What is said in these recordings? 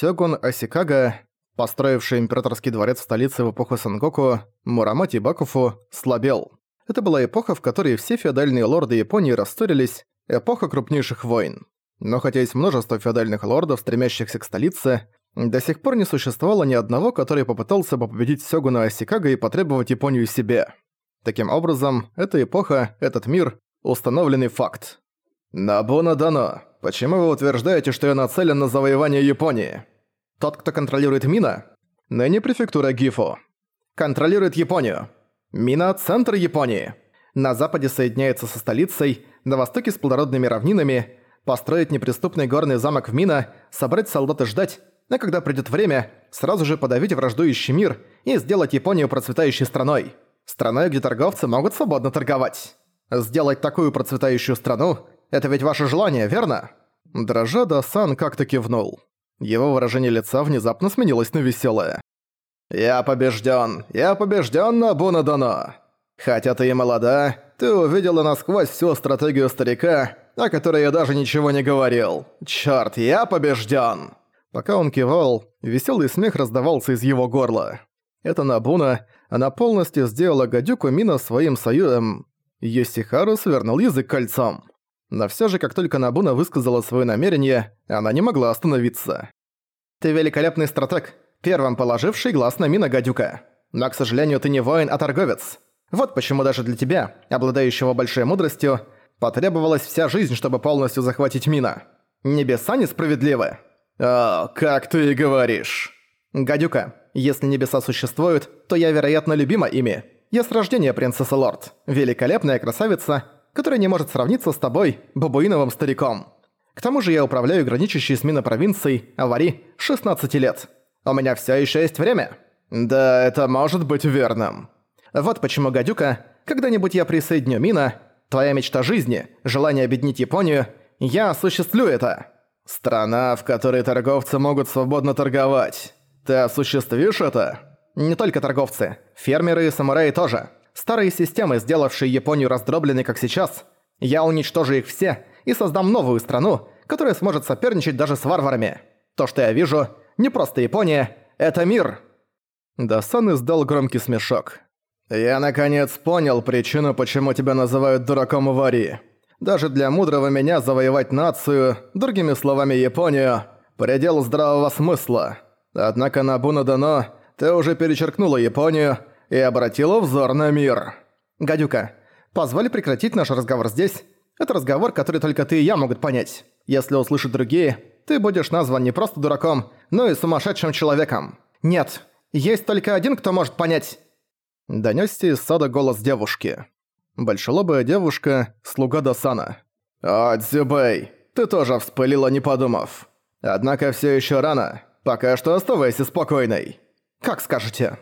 Сёгун Асикага, построивший императорский дворец в столице в эпоху Сангоку, Мурамати Бакуфу, слабел. Это была эпоха, в которой все феодальные лорды Японии расторились, эпоха крупнейших войн. Но хотя есть множество феодальных лордов, стремящихся к столице, до сих пор не существовало ни одного, который попытался бы победить Сёгуна Асикага и потребовать Японию себе. Таким образом, эта эпоха, этот мир – установленный факт. «Набуна дано. Почему вы утверждаете, что я нацелен на завоевание Японии?» «Тот, кто контролирует Мина?» «Ныне префектура Гифу. Контролирует Японию. Мина – центр Японии. На западе соединяется со столицей, на востоке с плодородными равнинами, построить неприступный горный замок в Мина, собрать солдат и ждать, а когда придет время, сразу же подавить враждующий мир и сделать Японию процветающей страной. Страной, где торговцы могут свободно торговать. Сделать такую процветающую страну – это ведь ваше желание, верно? Дрожа Сан как-то кивнул. Его выражение лица внезапно сменилось на веселое. «Я побежден! Я побежден на Бунадоно! Хотя ты и молода, ты увидела насквозь всю стратегию старика, о которой я даже ничего не говорил. Чёрт, я побежден!» Пока он кивал, веселый смех раздавался из его горла. Это Набуна, она полностью сделала гадюку Мина своим союзом. Йосихару свернул язык кольцом. Но всё же, как только Набуна высказала своё намерение, она не могла остановиться. «Ты великолепный стратег, первым положивший глаз на Мина гадюка. Но, к сожалению, ты не воин, а торговец. Вот почему даже для тебя, обладающего большой мудростью, потребовалась вся жизнь, чтобы полностью захватить Мина. Небеса несправедливы». «О, как ты и говоришь». «Гадюка, если небеса существуют, то я, вероятно, любима ими. Я с рождения принцесса Лорд, великолепная красавица, которая не может сравниться с тобой, бабуиновым стариком. К тому же я управляю граничащей с Мина провинцией, Авари, 16 лет. У меня все еще есть время». «Да, это может быть верным». Вот почему, гадюка, когда-нибудь я присоединю Мина, твоя мечта жизни, желание объединить Японию, я осуществлю это. Страна, в которой торговцы могут свободно торговать. Ты осуществишь это? Не только торговцы, фермеры и самураи тоже. Старые системы, сделавшие Японию раздробленной, как сейчас, я уничтожу их все и создам новую страну, которая сможет соперничать даже с варварами. То, что я вижу, не просто Япония, это мир. Дасан издал громкий смешок. «Я наконец понял причину, почему тебя называют дураком Вари. Даже для мудрого меня завоевать нацию, другими словами Японию, предел здравого смысла. Однако на Бунадано ты уже перечеркнула Японию и обратила взор на мир. Гадюка, позволь прекратить наш разговор здесь. Это разговор, который только ты и я могут понять. Если услышат другие, ты будешь назван не просто дураком, но и сумасшедшим человеком. Нет, есть только один, кто может понять. Донёсся из сада голос девушки. Большелобая девушка, слуга Досана. «О, Дзюбэй, ты тоже вспылила, не подумав. Однако всё ещё рано. Пока что оставайся спокойной. Как скажете».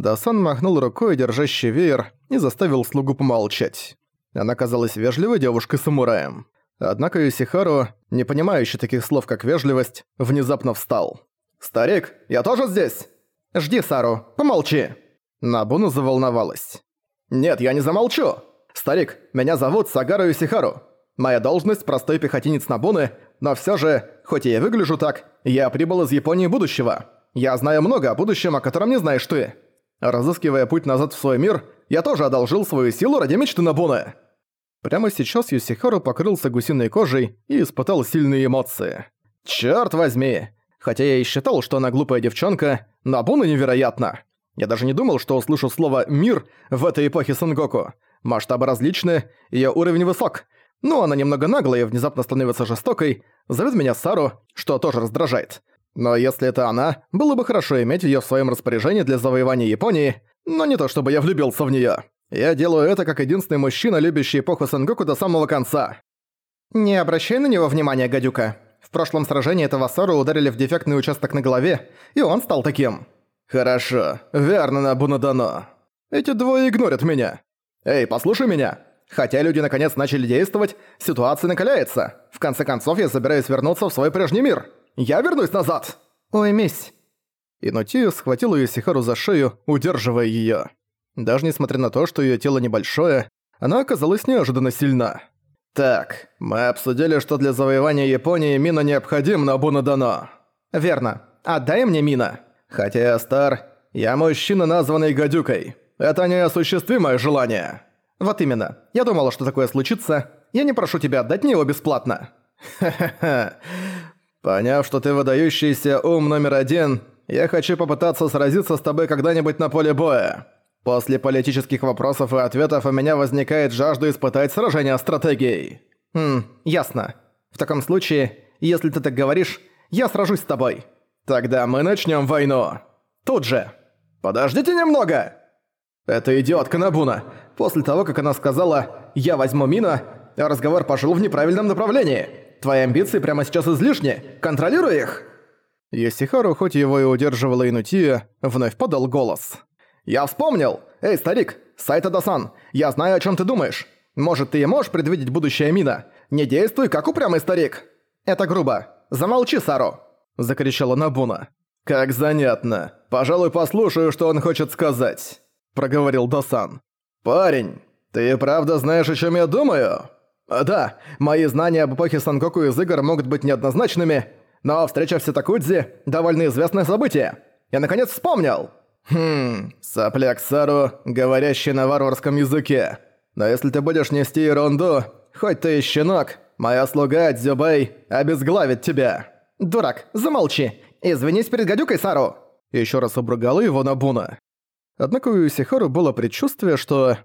Дасан махнул рукой, держащий веер, и заставил слугу помолчать. Она казалась вежливой девушкой-самураем. Однако Юсихару, не понимающий таких слов, как вежливость, внезапно встал. «Старик, я тоже здесь?» «Жди, Сару, помолчи!» Набуна заволновалась. «Нет, я не замолчу! Старик, меня зовут Сагару Юсихару. Моя должность – простой пехотинец Набуны, но всё же, хоть и я выгляжу так, я прибыл из Японии будущего. Я знаю много о будущем, о котором не знаешь ты. Разыскивая путь назад в свой мир, я тоже одолжил свою силу ради мечты Набуны». Прямо сейчас Юсихару покрылся гусиной кожей и испытал сильные эмоции. «Чёрт возьми! Хотя я и считал, что она глупая девчонка, Набуна невероятно. Я даже не думал, что услышу слово «мир» в этой эпохе Сангоку. Масштабы различны, её уровень высок. Но она немного наглая и внезапно становится жестокой, зовет меня Сару, что тоже раздражает. Но если это она, было бы хорошо иметь её в своём распоряжении для завоевания Японии, но не то чтобы я влюбился в неё. Я делаю это как единственный мужчина, любящий эпоху Сангоку до самого конца. Не обращай на него внимания, гадюка. В прошлом сражении этого Сару ударили в дефектный участок на голове, и он стал таким. «Хорошо, верно на Бунадано. Эти двое игнорят меня. Эй, послушай меня. Хотя люди наконец начали действовать, ситуация накаляется. В конце концов, я собираюсь вернуться в свой прежний мир. Я вернусь назад!» «Ой, мись!» Инутию схватил Юсихару за шею, удерживая её. Даже несмотря на то, что её тело небольшое, она оказалась неожиданно сильна. «Так, мы обсудили, что для завоевания Японии мина необходим на Бунадано. «Верно. Отдай мне Мина. Хотя я стар, я мужчина, названный гадюкой. Это неосуществимое желание». «Вот именно. Я думала, что такое случится. Я не прошу тебя отдать мне его бесплатно». «Ха-ха-ха. Поняв, что ты выдающийся ум номер один, я хочу попытаться сразиться с тобой когда-нибудь на поле боя. После политических вопросов и ответов у меня возникает жажда испытать сражение стратегией». «Хм, ясно. В таком случае, если ты так говоришь, я сражусь с тобой. Тогда мы начнем войну. Тут же. Подождите немного!» Это идиотка Набуна. После того, как она сказала «я возьму Мина», разговор пошел в неправильном направлении. Твои амбиции прямо сейчас излишни. Контролируй их!» Йосихару, хоть его и удерживала Инутия, вновь подал голос. «Я вспомнил! Эй, старик, Сайта-дасан, я знаю, о чем ты думаешь. Может, ты и можешь предвидеть будущее Мина? Не действуй, как упрямый старик!» «Это грубо. Замолчи, Саро!» – закричала Набуна. «Как занятно. Пожалуй, послушаю, что он хочет сказать», – проговорил Дасан. «Парень, ты правда знаешь, о чем я думаю?» «Да, мои знания об эпохе Сангоку из игр могут быть неоднозначными, но встреча в Ситакудзи – довольно известное событие. Я наконец вспомнил!» «Хм, сопляк Сару, говорящий на варварском языке. Но если ты будешь нести ерунду, хоть ты и щенок, моя слуга Дзюбэй обезглавит тебя». «Дурак, замолчи! Извинись перед гадюкой, Сару!» Еще раз обругала его Набуна. Однако у Юсихару было предчувствие, что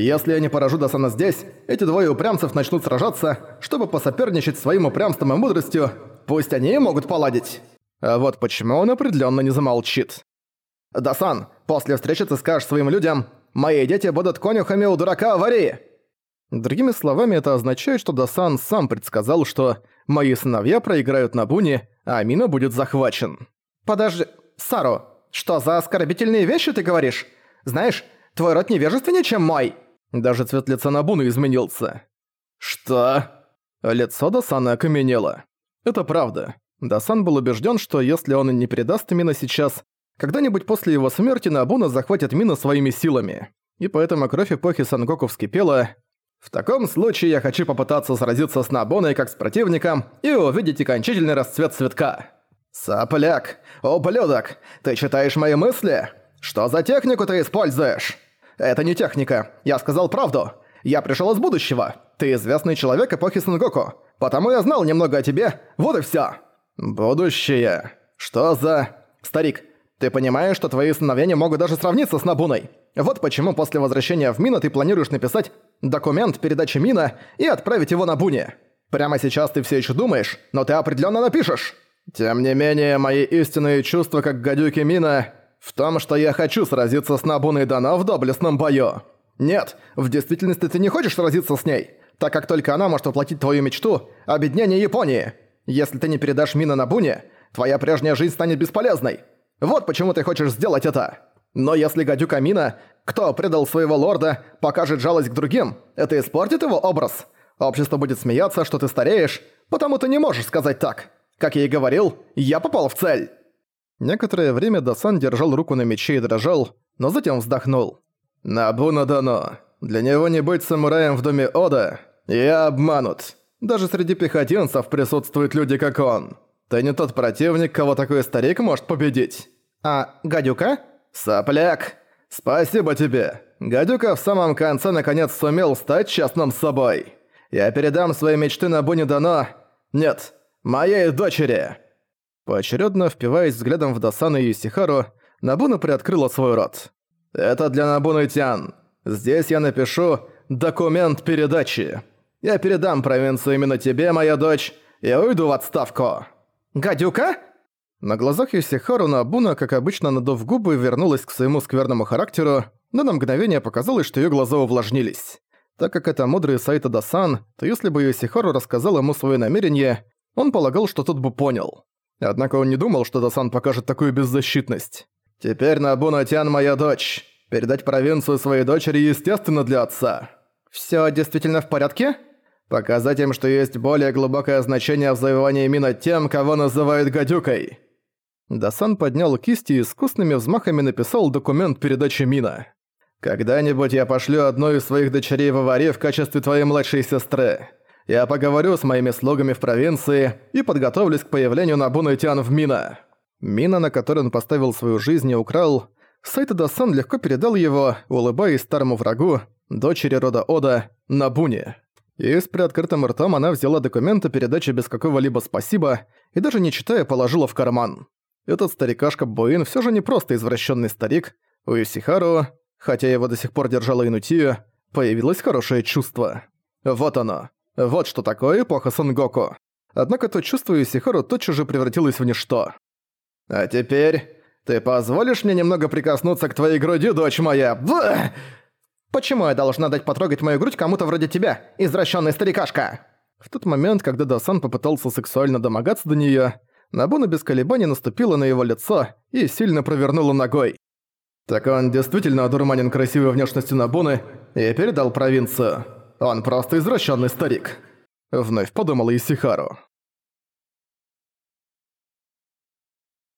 если я не поражу Досана здесь, эти двое упрямцев начнут сражаться, чтобы посоперничать своим упрямством и мудростью. Пусть они и могут поладить. А вот почему он определенно не замолчит. «Дасан, после встречи ты скажешь своим людям, мои дети будут конюхами у дурака аварии!» Другими словами, это означает, что Дасан сам предсказал, что «мои сыновья проиграют на буне, а Амина будет захвачен». «Подожди, Саро, что за оскорбительные вещи ты говоришь? Знаешь, твой род невежественнее, чем мой!» Даже цвет лица Набуны изменился. «Что?» Лицо Досана окаменело. Это правда. Дасан был убежден, что если он не передаст Мина сейчас, когда-нибудь после его смерти Набуна захватит Мина своими силами. И поэтому кровь эпохи Сангоку вскипела. В таком случае я хочу попытаться сразиться с Набуной как с противником и увидеть окончательный расцвет цветка. «Сопляк! Ублюдок! Ты читаешь мои мысли? Что за технику ты используешь?» «Это не техника. Я сказал правду. Я пришел из будущего. Ты известный человек эпохи Сангоку. Потому я знал немного о тебе. Вот и все. «Будущее? Что за...» «Старик, ты понимаешь, что твои сыновья могут даже сравниться с Набуной? Вот почему после возвращения в Мина ты планируешь написать документ передачи Мина и отправить его на Буне. Прямо сейчас ты все еще думаешь, но ты определенно напишешь. Тем не менее, мои истинные чувства как гадюки Мина в том, что я хочу сразиться с Набуной Дана в доблестном бою. Нет, в действительности ты не хочешь сразиться с ней, так как только она может воплотить твою мечту – объединение Японии. Если ты не передашь Мина Набуне, твоя прежняя жизнь станет бесполезной. Вот почему ты хочешь сделать это. Но если гадюка Мина, кто предал своего лорда, покажет жалость к другим, это испортит его образ. Общество будет смеяться, что ты стареешь, потому ты не можешь сказать так. Как я и говорил, я попал в цель. Некоторое время Дасан держал руку на мече и дрожал, но затем вздохнул. «Набуна дано. Для него не быть самураем в доме Ода. Я обманут. Даже среди пехотинцев присутствуют люди, как он. Ты не тот противник, кого такой старик может победить». «А гадюка?» «Сопляк! Спасибо тебе. Гадюка в самом конце наконец сумел стать честным собой. Я передам свои мечты на Буни Дано. Нет, моей дочери». Поочередно впиваясь взглядом в Досана и Исихару, Набуна приоткрыла свой рот. «Это для Набуны Тян. Здесь я напишу «Документ передачи». Я передам провинцию именно тебе, моя дочь, и уйду в отставку». «Гадюка?» На глазах Исихару Набуна, как обычно надув губы, вернулась к своему скверному характеру, но на мгновение показалось, что её глаза увлажнились. Так как это мудрый Сайта Дасан, то если бы Исихару рассказал ему свои намерения, он полагал, что тот бы понял. Однако он не думал, что Дасан покажет такую беззащитность. «Теперь Набуна Тян моя дочь. Передать провинцию своей дочери естественно для отца». «Всё действительно в порядке?» «Показать им, что есть более глубокое значение в завоевании мина тем, кого называют гадюкой». Дасан поднял кисти и искусными взмахами написал документ передачи мина. «Когда-нибудь я пошлю одну из своих дочерей в аварии в качестве твоей младшей сестры. Я поговорю с моими слугами в провинции и подготовлюсь к появлению Набуны Тян в Мина. Мина, на которой он поставил свою жизнь и украл, Сайта Дасан легко передал его, улыбаясь старому врагу, дочери рода Ода, Набуне. И с приоткрытым ртом она взяла документы передачи без какого-либо спасибо и даже не читая положила в карман. Этот старикашка Буин все же не просто извращенный старик. У Исихару, хотя его до сих пор держала Инутия, появилось хорошее чувство. Вот оно. Вот что такое эпоха Сангоку. Однако то чувство Исихару тотчас же превратилось в ничто. «А теперь ты позволишь мне немного прикоснуться к твоей груди, дочь моя?» «Почему я должна дать потрогать мою грудь кому-то вроде тебя, извращенный старикашка?» В тот момент, когда Дасан попытался сексуально домогаться до неё, Набуна без колебаний наступила на его лицо и сильно провернула ногой. Так он действительно одурманен красивой внешностью Набуны и передал провинцию. Он просто извращенный старик. Вновь подумала Исихару.